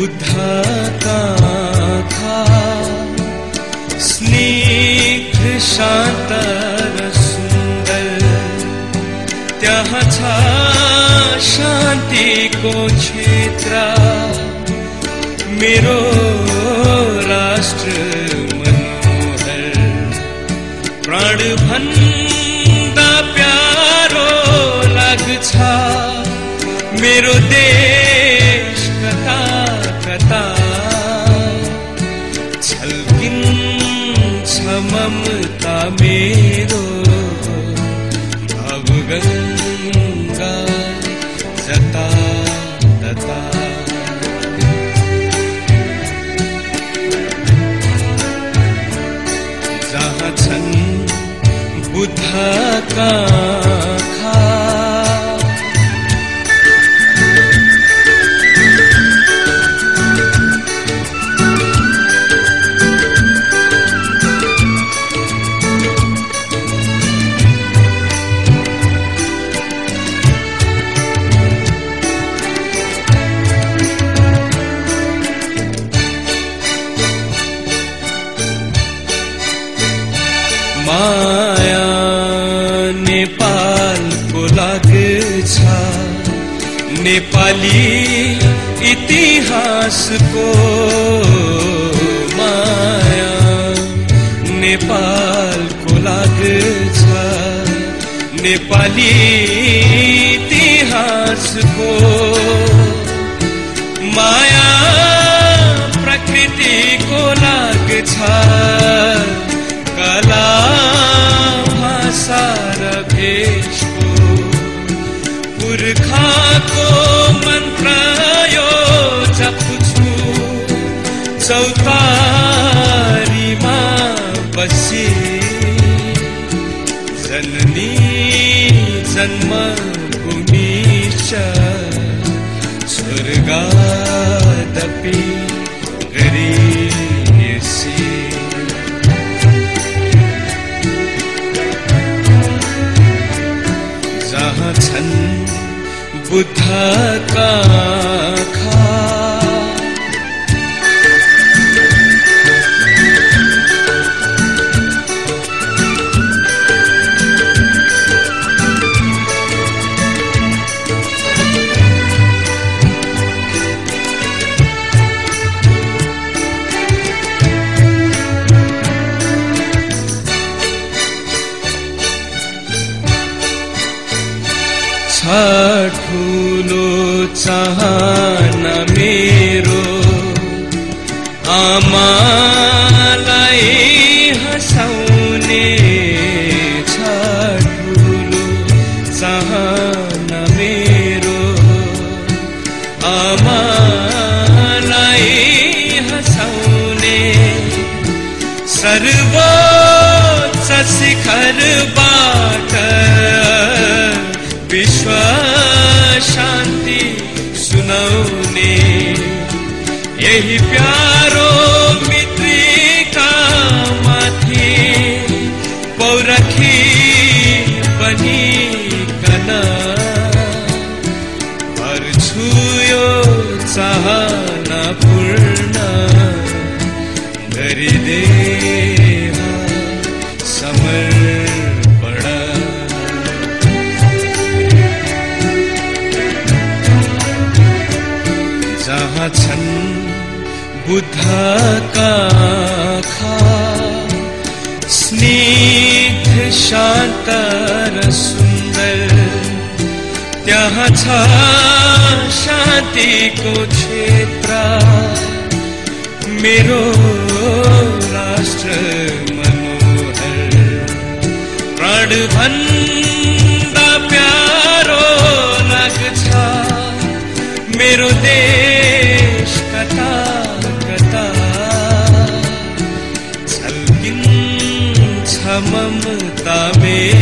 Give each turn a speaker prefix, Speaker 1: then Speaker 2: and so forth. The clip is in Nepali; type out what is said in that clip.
Speaker 1: बुद्धका आँखा स्निग्ध शान्त र सुन्दर त्यहाँ छ शान्तिको क्षेत्र मेरो राष्ट्र मनोहर प्राण प्यारो लाग्छ। मेरो देश किञ्च मम त मेरो अवगङ्गा जता जन् बुधका माया नेपालको लाग्छ। नेपाली इतिहासको माया नेपालको लाग्छ। नेपाली चौतारीमा बसी जननी जन्मभूमि च स्वर्गादपि गरियसी। जहाँ छन् बुद्धका ठुलो चाहना मेरो। आमालाई हँसाउने छ ठुलो चाहना मेरो। आमालाई हँसाउने सर्वोच्च शिखरबाट विश्व शान्ति सुनाउने यही प्यारो मित्रिका माथि पौरखी पनि कना गर्छु यो चाहना पूर्ण गरिदे छन छन् बुद्धका स्नेह शांत सुंदर सुन्दर त्यहाँ छ को क्षेत्र। मेरो राष्ट्र मनोहर प्रण भन प्यारो लग मेरो देश ममता में